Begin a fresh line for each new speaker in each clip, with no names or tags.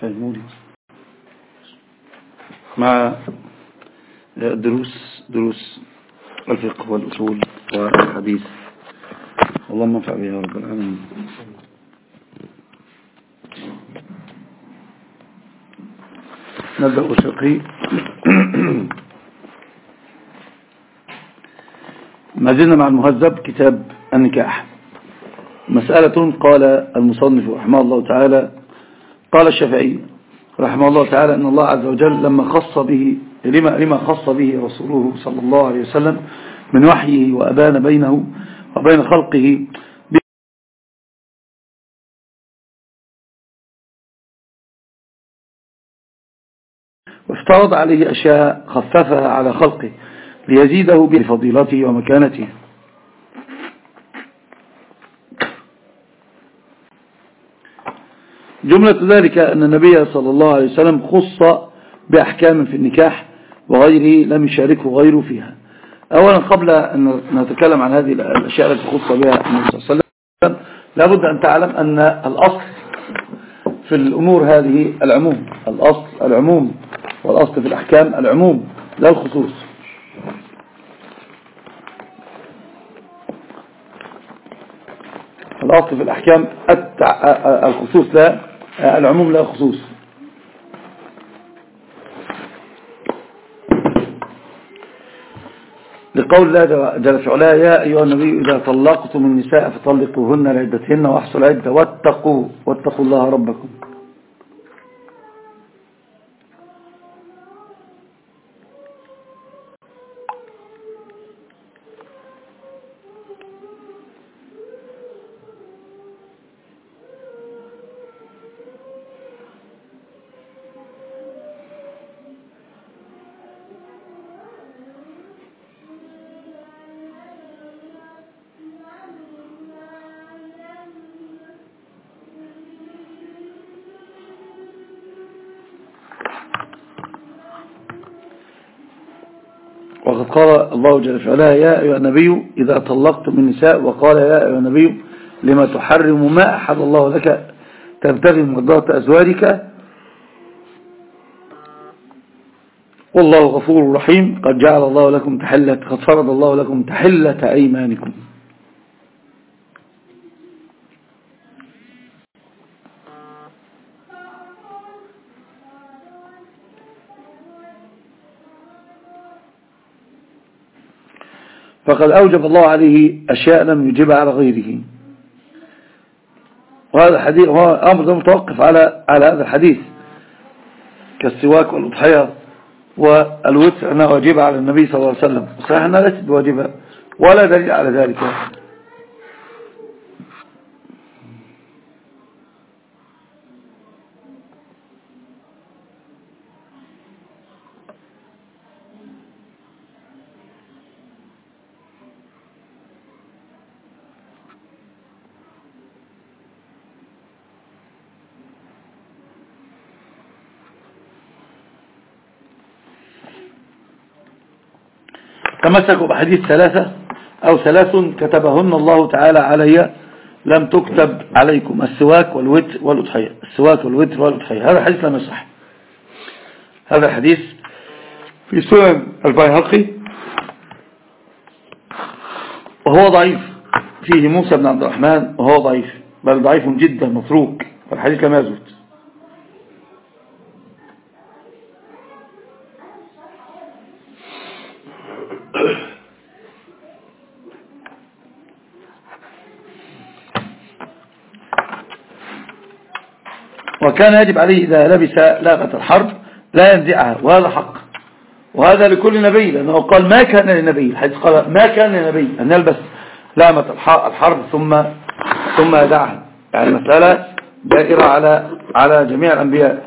فهموني مع دروس دروس الفقه والأصول والحديث. اللهم انفع بها رب العالمين. نبدأ الفقه ما زلنا مع المهذب كتاب النكاح مسألة قال المصنف رحمه الله تعالى قال الشافعي رحمه الله تعالى أن الله عز وجل لما خص به لما, لما خص به رسوله صلى الله عليه وسلم من وحيه وأبان بينه وبين خلقه وافترض عليه أشياء خففها على خلقه ليزيده بفضيلته ومكانته. جملة ذلك أن النبي صلى الله عليه وسلم خص بأحكام في النكاح وغيره لم يشاركه غيره فيها. أولا قبل أن نتكلم عن هذه الأشياء التي خص بها النبي صلى الله عليه وسلم لابد أن تعلم أن الأصل في الأمور هذه العموم الأصل العموم والأصل في الأحكام العموم لا الخصوص. الأصل في الأحكام الخصوص لا العموم لا الخصوص لقول الله جل في يا أيها النبي إذا طلقتم النساء فطلقوهن لعدتهن وأحصوا العدة واتقوا واتقوا الله ربكم. الله جل وعلا يا أيها النبي إذا طلقتم النساء وقال يا أيها النبي لما تحرم ما أحد الله لك تبتغي مرضات أزواجك. والله غفور رحيم قد جعل الله لكم تحلة قد فرض الله لكم تحلة أيمانكم. فقد أوجب الله عليه أشياء لم يجب على غيره. وهذا الحديث هو أمر متوقف على على هذا الحديث كالسواك والأضحية والوتر أنها واجبة على النبي صلى الله عليه وسلم. صحيح أنها ليست بواجبة ولا دليل على ذلك. تمسكوا بحديث ثلاثة أو ثلاث كتبهن الله تعالى علي لم تكتب عليكم السواك والوتر والأضحية. السواك والوتر والأضحية. هذا الحديث لم يصح. هذا الحديث في سنن البيهقي. وهو ضعيف. فيه موسى بن عبد الرحمن. وهو ضعيف. بل ضعيف جدا متروك. والحديث لم يزوت وكان يجب عليه إذا لبس لاغة الحرب لا ينزعها وهذا حق. وهذا لكل نبي لأنه قال ما كان للنبي الحديث قال ما كان للنبي أن يلبس لامة الحرب ثم ثم يدعها. يعني المسألة دائرة على على جميع الأنبياء.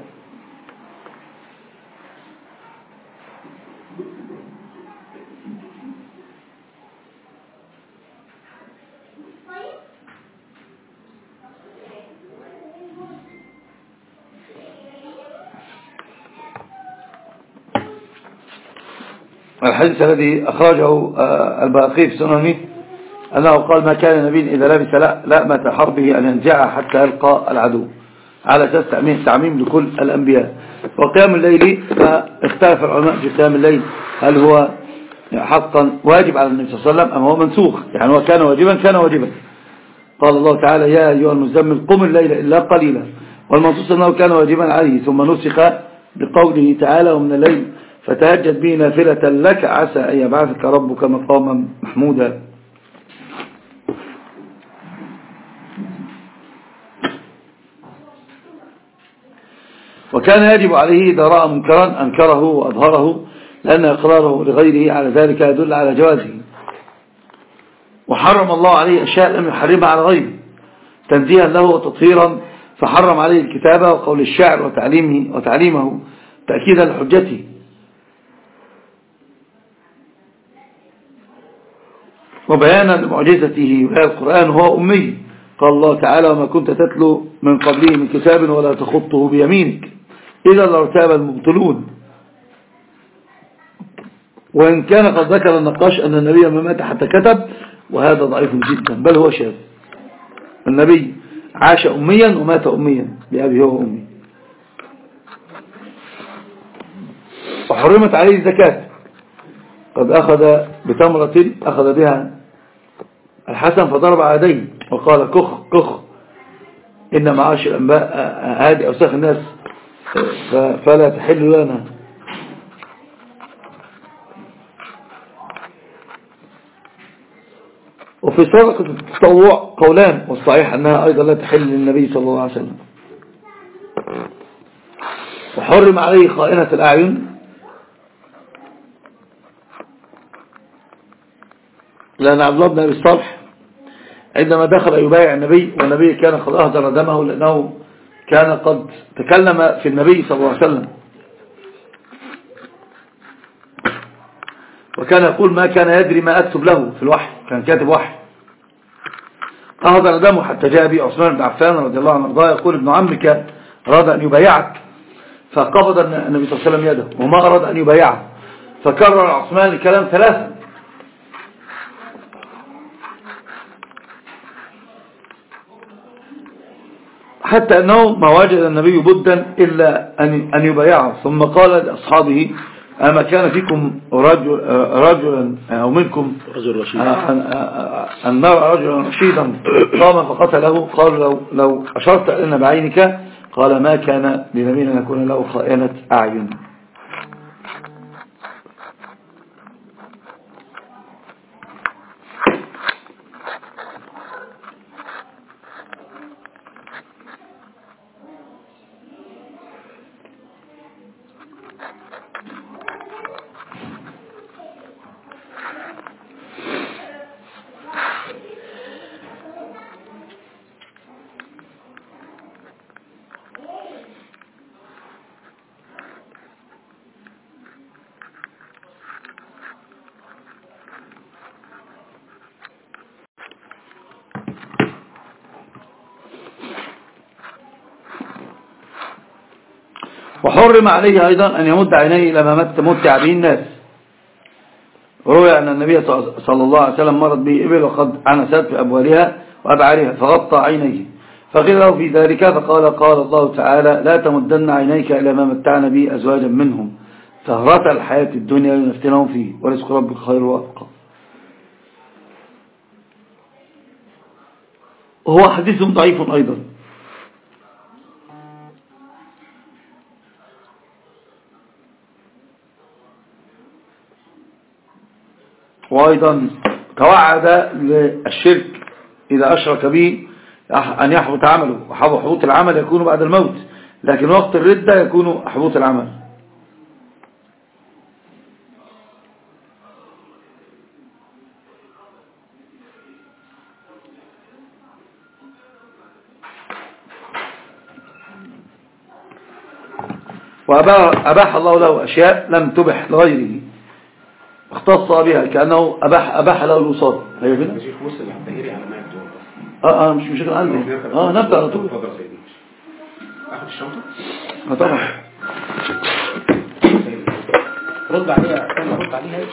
الحديث الذي أخرجه آه، الباقي في سننه أنه قال ما كان نبي إذا لبس لأمة حربه أن ينزعها حتى يلقى العدو على أساس تعميم لكل الأنبياء. وقيام الليل فاختلف العلماء في قيام الليل هل هو حقا واجب على النبي صلى الله عليه وسلم أم هو منسوخ؟ يعني هو كان واجبا كان واجبا. قال الله تعالى يا أيها المزمل قم الليل إلا قليلا. والمنصوص أنه كان واجبا عليه ثم نسخ بقوله تعالى ومن الليل فتهجد به نافلة لك عسى أن يبعثك ربك مقاما محمودا. وكان يجب عليه إذا رأى منكرا أنكره وأظهره لأن إقراره لغيره على ذلك يدل على جوازه. وحرم الله عليه أشياء لم يحرمها على غيره. تنزيها له وتطهيرا فحرم عليه الكتابة وقول الشعر وتعليمه, وتعليمه تأكيدا لحجته. وبيانا لمعجزته وهي القرآن هو أمي. قال الله تعالى وما كنت تتلو من قبله من كتاب ولا تخطه بيمينك إذا لارتاب المبطلون. وإن كان قد ذكر النقاش أن النبي ما مات حتى كتب وهذا ضعيف جدا بل هو شاذ. النبي عاش أميا ومات أميا بأبي هو أمي وحرمت عليه الزكاة. قد أخذ بتمرة أخذ بها الحسن فضرب عادين وقال كخ كخ. إن معاش الأنباء هذه أوساخ الناس. فلا تحل لنا. وفي صدقة التطوع قولان والصحيح أنها أيضا لا تحل للنبي صلى الله عليه وسلم. وحرم عليه خائنة الأعين. لأن عبد الله بن أبي الصالح عندما دخل يبايع النبي والنبي كان قد أهدر دمه لأنه كان قد تكلم في النبي صلى الله عليه وسلم. وكان يقول ما كان يدري ما أكتب له في الوحي كان كاتب وحي. أهدر دمه حتى جاء به عثمان بن عفان رضي الله عنه وارضاه يقول ابن عمك أراد أن يبايعك. فقبض النبي صلى الله عليه وسلم يده وما أراد أن يبايعه. فكرر عثمان الكلام ثلاثا حتى أنه ما وجد النبي بدا إلا أن يبايعه. ثم قال لأصحابه أما كان فيكم رجل رجلا أو منكم رجل رشيد. أن نرى رجلا رشيدا. قام فقتله قال لو, لو أشرت لنا بعينك قال ما كان لنبي أن يكون له خائنة أعين. وحرم عليه أيضا أن يمد عينيه إلى ما متع به الناس روي أن النبي صلى الله عليه وسلم مرض به إبل وقد عنست في أبوالها وأبعارها فغطى عينيه. فقيل له في ذلك فقال قال الله تعالى لا تمدن عينيك إلى ما متعنا به أزواجا منهم. سهرة الحياة الدنيا لنفتنهم فيه ورزق ربك خير وأبقى. وهو حديث ضعيف أيضا. وأيضا توعد للشرك إذا أشرك به أن يحبط عمله. وحبوط العمل يكون بعد الموت لكن وقت الردة يكون حبوط العمل. وأباح الله له أشياء لم تبح لغيره. اختص بها كأنه أباح, أباح له الوصال. هي فين؟ آه آه مش مشكلة عندي. آه نبدأ على طول. اخد الشنطة؟ آه طبعا. رد عليها رد عليها.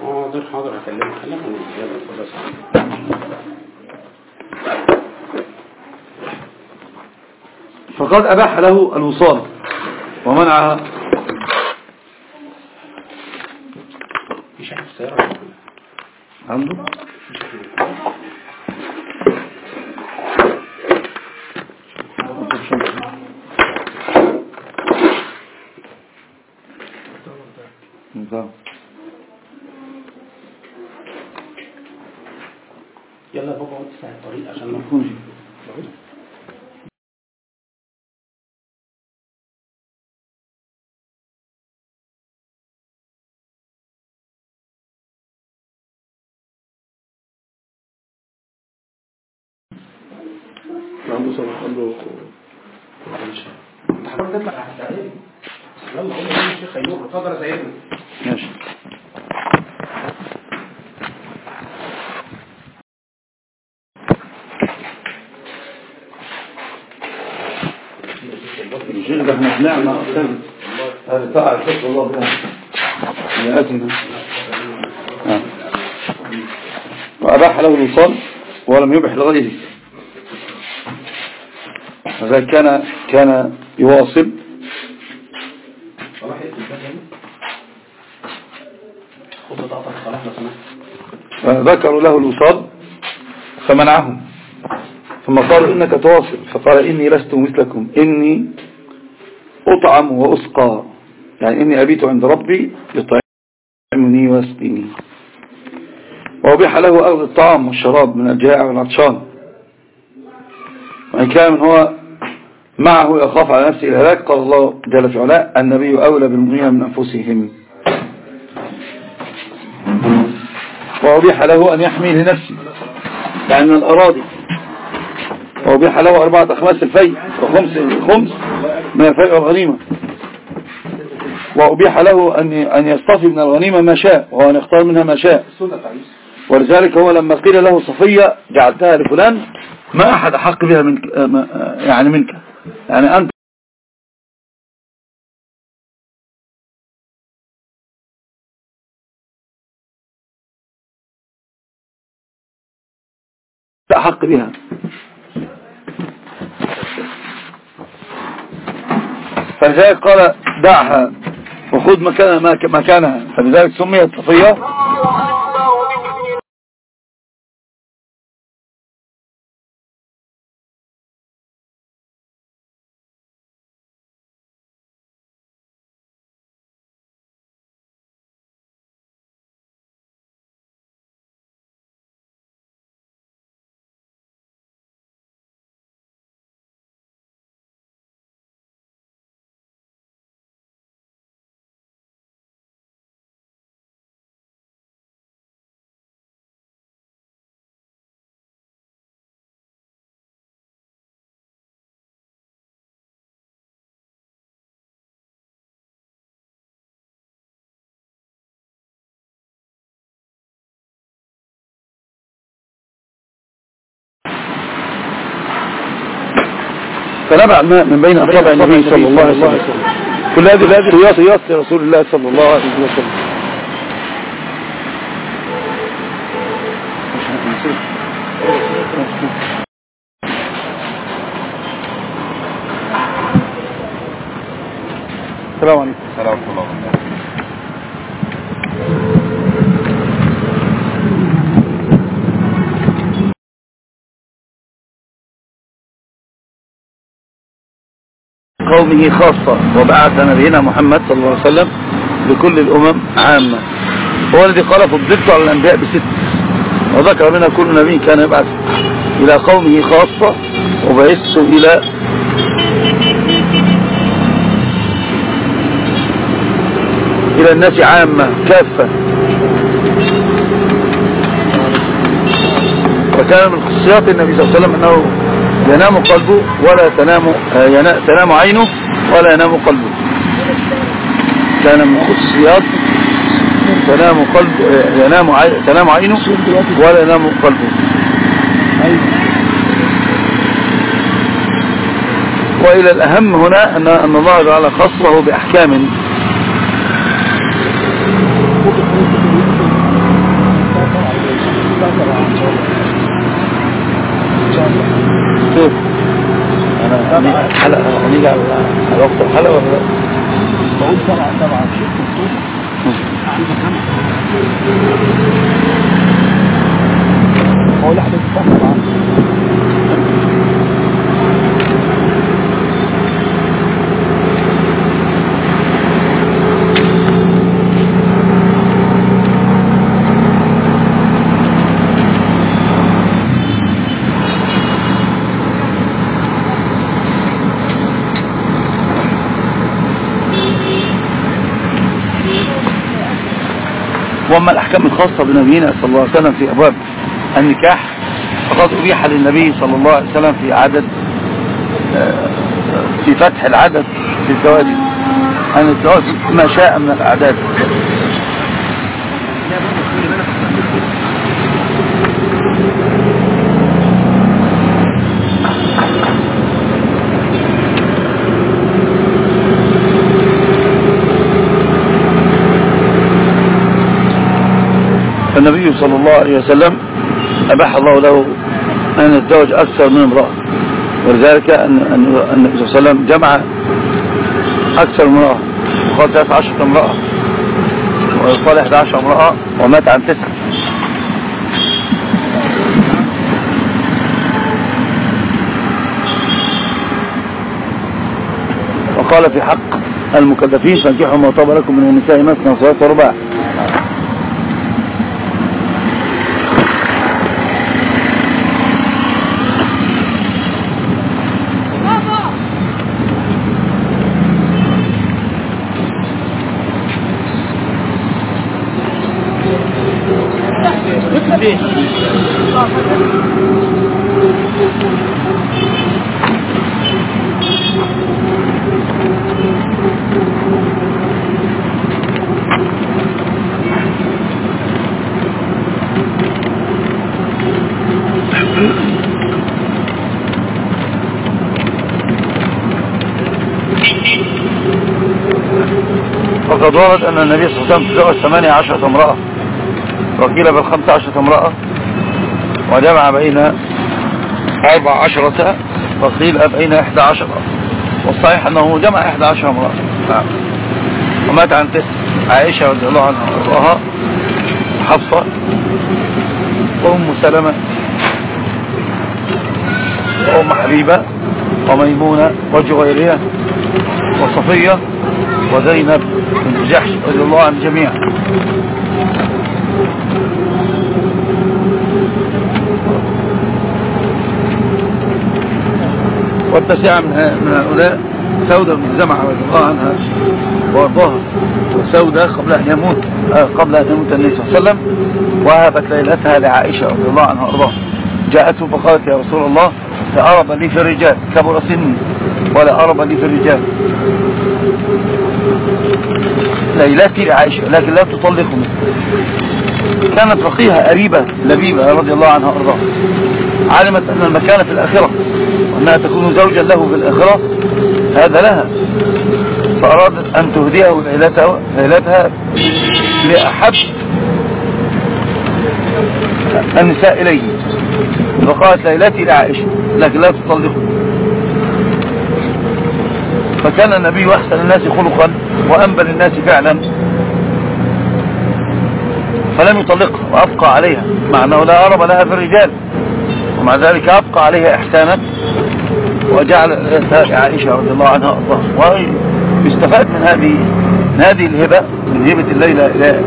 حاضر حاضر هكلمك خلينا
فقد أباح له الوصال ومنعها
صباح عنده
على التعليم يلا قول يا شيخ خيمور اتفضل يا سيدنا
ماشي الشيخ ده إحنا بنعمة أستاذ هذا شكر الله بها لأتنا وأباح له الوصال ولم يبح لغيره. فذلك كان كان يواصل.
صلاح إيه الباب هنا خد بطاقتك صلاح لو سمحت.
ذكروا له الوصال فمنعهم. ثم قالوا إنك تواصل. فقال إني لست مثلكم. إني أطعم وأسقى. يعني إني أبيت عند ربي يطعمني ويسقيني. وأبيح له أخذ الطعام والشراب من الجائع والعطشان. وإن كان من هو معه يخاف على نفسه الهلاك قال الله جل في علاه النبي أولى بالمؤمنين من أنفسهم. وأبيح له أن يحمي لنفسه. يعني من الأراضي. وأبيح له أربعة أخماس الفيء وخمس خمس من الفيء والغنيمة. وأبيح له أن أن يصطفي من الغنيمة ما شاء وأن يختار منها ما شاء. ولذلك هو لما قيل له صفية جعلتها لفلان ما أحد أحق بها منك يعني منك. يعني أنت أحق بها. فلذلك قال دعها وخذ مكانها مكانها. فلذلك سميت صفية. فنبع الماء من بين أصابع النبي صلى الله عليه وسلم. كل هذه قياس قياس لرسول الله صلى الله عليه وسلم. السلام عليكم.
السلام ورحمة الله
قومه خاصة. وبعث نبينا محمد صلى الله عليه وسلم لكل الأمم عامة. هو الذي قال فضلت على الأنبياء بست. وذكر منها كل نبي كان يبعث إلى قومه خاصة وبعثت إلى إلى الناس عامة كافة. وكان من خصيات النبي صلى الله عليه وسلم أنه ينام قلبه ولا تنام آه، تنام عينه ولا ينام قلبه. كان من خصيات تنام قلب آه، ينام تنام عينه ولا ينام قلبه. وإلى الأهم هنا أن الله تعالى خصه بأحكام حلقة هنيجي على الوقت الحلقة ولا لا؟
بقول سبعه سبعه عندك خمسه بقول احد الصحراء
وأما الأحكام الخاصة بنبينا صلى الله عليه وسلم في أبواب النكاح فقد أبيح للنبي صلى الله عليه وسلم في عدد آه، في فتح العدد في الزواج أن الزواج ما شاء من الأعداد. فالنبي صلى الله عليه وسلم أباح الله له أن يتزوج أكثر من امرأة. ولذلك أن النبي صلى الله عليه وسلم جمع أكثر من امرأة. وقال 13 امرأة. وقال 11 امرأة ومات عن تسعة وقال في حق المكلفين فانكحوا ما طاب لكم من النساء مثنى وثلاث ورباع. وقد ورد أن النبي صلى الله عليه وسلم تزوج ثمانية عشرة امرأة. وقيل بل خمسة عشرة امرأة. وجمع بين أربع عشرة وقيل بين إحدى عشرة والصحيح أنه جمع إحدى عشرة امرأة. نعم. ومات عن تسع عائشة رضي الله عنها وأرضاها. حفصة وأم سلمة وأم حبيبة وميمونة وجويرية وصفية وزينب. بنت جحش. رضي الله عن الجميع. والتسعة من من هؤلاء سودة بن زمعة رضي الله عنها وأرضاها. وسودة قبل أن يموت آه، قبل أن يموت النبي صلى الله عليه وسلم وهبت ليلتها لعائشة رضي الله عنها وأرضاها. جاءته فقالت يا رسول الله لا أرب لي في الرجال كبر سني ولا أرب لي في الرجال. ليلتي لعائشة لكن لا تطلقني كانت رقيها أريبة لبيبة رضي الله عنها وأرضاها. علمت أن المكان في الآخرة وأنها تكون زوجا له في الآخرة هذا لها. فأرادت أن تهديه ليلتها لأحب النساء إليه. فقالت ليلتي لعائشة لكن لا تطلقه فكان النبي أحسن الناس خلقا. وأنبل الناس فعلا. فلم يطلقها وأبقى عليها مع أنه لا أرب لها في الرجال ومع ذلك أبقى عليها إحسانا. وجعل عائشة رضي الله عنها وارضاها ويستفاد من هذه من هذه الهبة من هبة الليلة إلى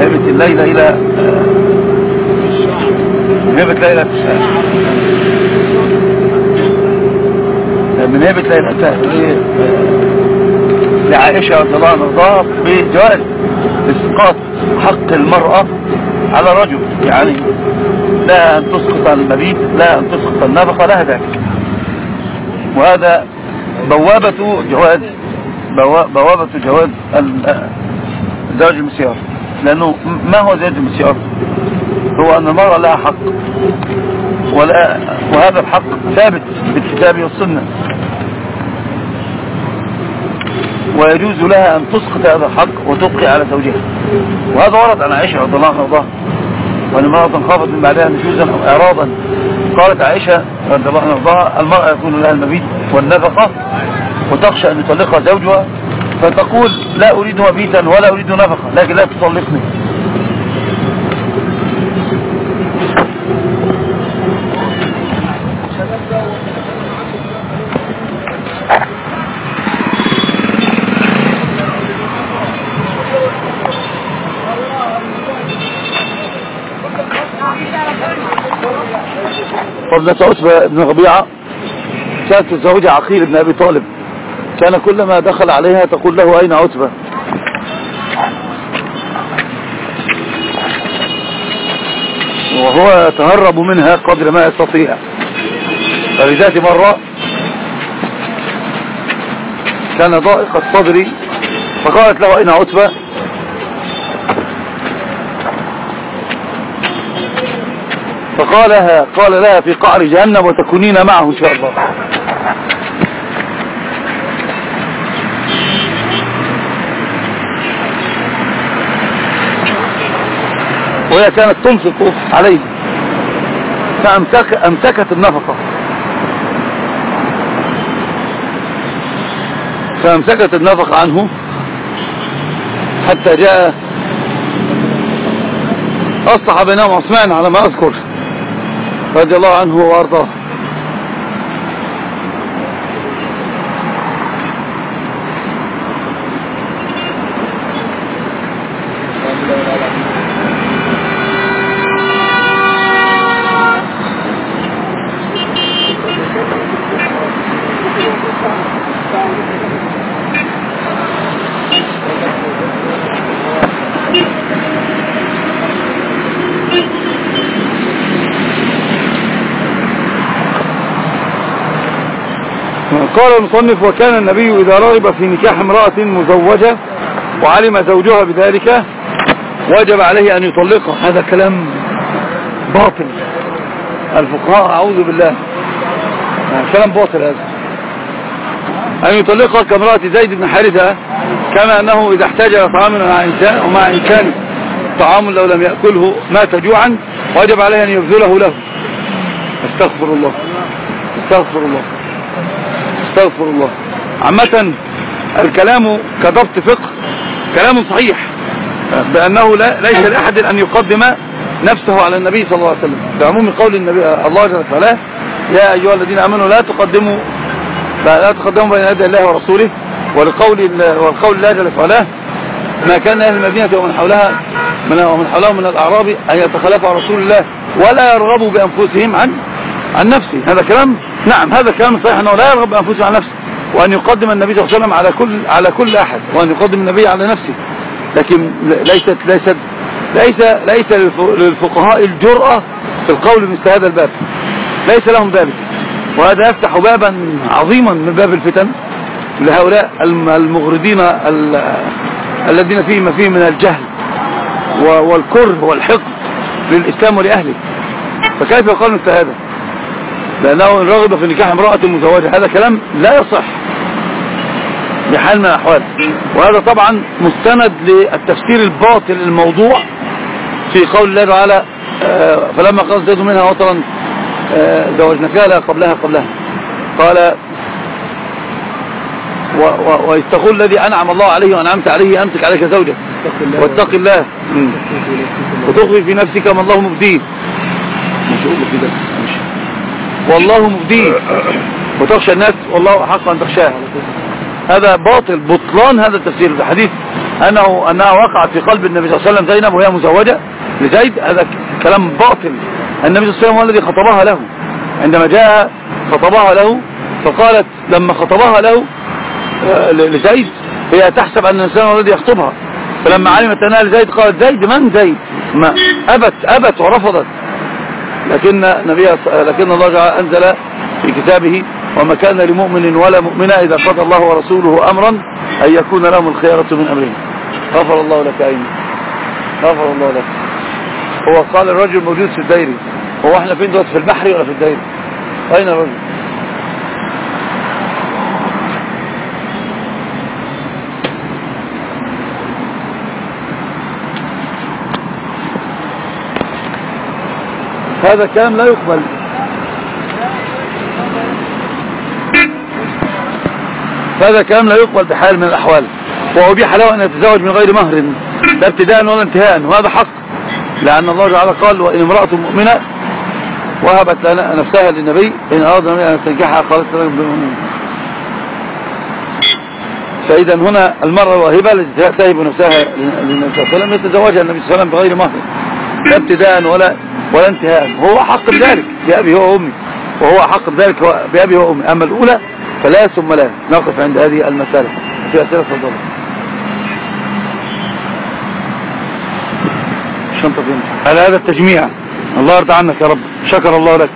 هبة الليلة إلى هبة ليلة من هبة ليلة لعائشة رضي الله عنها وارضاها بجواز إسقاط حق المرأة على رجل يعني لا أن تسقط المبيت لا أن تسقط النفقة لها ذلك. وهذا بوابة جواز بوابة جواز زواج المسيار. لأنه ما هو زواج المسيار؟ هو أن المرأة لها حق. ولا وهذا الحق ثابت بالكتاب والسنة. ويجوز لها أن تسقط هذا الحق وتبقي على زوجها. وهذا ورد عن عائشة رضي الله عنها. وأن امرأة خافت من بعدها نشوزا أو إعراضا. قالت عائشة رضي الله عنها المرأة يكون لها المبيت والنفقة وتخشى أن يطلقها زوجها فتقول لا أريد مبيتا ولا أريد نفقة لكن لا تطلقني. فضلة عتبة بن ربيعة كانت تزوجها عقيل بن أبي طالب. كان كلما دخل عليها تقول له أين عتبة وهو يتهرب منها قدر ما يستطيع. فلذات مرة كان ضائق الصدر فقالت له أين عتبة فقالها قال لها في قعر جهنم وتكونين معه إن شاء الله. وهي كانت تنفق عليه فأمسكت النفقة. فأمسكت النفقة عنه حتى جاء أصلح بينهم عثمان على ما أذكر. رضي الله عنه وأرضاه. قال المصنف وكان النبي إذا رغب في نكاح امرأة مزوجة وعلم زوجها بذلك وجب عليه أن يطلقها. هذا كلام باطل. الفقهاء أعوذ بالله. كلام باطل هذا. أن يطلقها كامرأة زيد بن حارثة كما أنه إذا احتاج إلى طعام مع إنسان ومع إنسان طعام لو لم يأكله مات جوعا وجب عليه أن يبذله له. أستغفر الله. أستغفر الله. استغفر الله. عامة الكلام كضبط فقه كلام صحيح بأنه لا ليس لأحد أن يقدم نفسه على النبي صلى الله عليه وسلم. بعموم قول النبي الله جل وعلا يا أيها الذين آمنوا لا تقدموا لا تقدموا بين يدي الله ورسوله ولقول والقول الله جل وعلا ما كان أهل المدينة ومن حولها من ومن حولهم من الأعراب أن يتخلفوا عن رسول الله ولا يرغبوا بأنفسهم عن عن نفسه. هذا كلام نعم هذا كلام صحيح أنه لا يرغب بأنفسه عن نفسه وأن يقدم النبي صلى الله عليه وسلم على كل على كل أحد وأن يقدم النبي على نفسه. لكن ليست ليست ليس ليس للفقهاء الجرأة في القول مثل هذا الباب. ليس لهم ذلك وهذا يفتح بابا عظيما من باب الفتن لهؤلاء المغردين الذين فيه ما فيه من الجهل والكره والحقد للإسلام ولأهله. فكيف يقال مثل هذا؟ لأنه رغب في نكاح امرأة مزوجة هذا كلام لا يصح بحال من الأحوال. وهذا طبعا مستند للتفسير الباطل للموضوع في قول الله تعالى آه، فلما قال زيد منها وطرا آه، زوجناكها لها قبلها قبلها. قال ويستقول الذي أنعم الله عليه وأنعمت عليه أمسك عليك زوجك. واتق الله. وتخفي في نفسك ما الله مبديه. مش أقول كده والله مبديه وتخشى الناس والله حق أن تخشاه هذا باطل بطلان هذا التفسير. في حديث أنه أنها وقعت في قلب النبي صلى الله عليه وسلم زينب وهي مزوجة لزيد. هذا كلام باطل. النبي صلى الله عليه وسلم هو الذي خطبها له. عندما جاء خطبها له فقالت لما خطبها له آه، لزيد هي تحسب أن الإنسان هو الذي يخطبها. فلما علمت أنها لزيد قالت زيد من زيد؟ ما أبت أبت ورفضت. لكن نبي لكن الله أنزل في كتابه وما كان لمؤمن ولا مؤمنة إذا قضى الله ورسوله أمرا أن يكون لهم الخيارة من أمرهم. غفر الله لك أين غفر الله لك. هو قال الرجل موجود في الديري هو إحنا فين دلوقتي؟ في البحر ولا في الديري أين الرجل؟ هذا كلام لا يقبل. فهذا كلام لا يقبل بحال من الأحوال. وأبيح له أن يتزوج من غير مهر لا ابتداء ولا انتهاء وهذا حق. لأن الله تعالى قال وإن امرأة مؤمنة وهبت نفسها للنبي إن أراد النبي أن تنكحها خالص لكم بالمؤمنين. فإذا هنا المرأة الواهبة التي تهب نفسها للنبي صلى الله عليه وسلم يتزوجها النبي صلى الله عليه وسلم بغير مهر. لا ابتداء ولا ولا انتهاء. هو حق بذلك بأبي وأمي. وهو حق بذلك بأبي هو أمي أما الأولى فلا ثم لا. نقف عند هذه المسألة. في أسئلة فضل شنطة على هذا التجميع. الله يرضى عنك يا رب. شكر الله لك.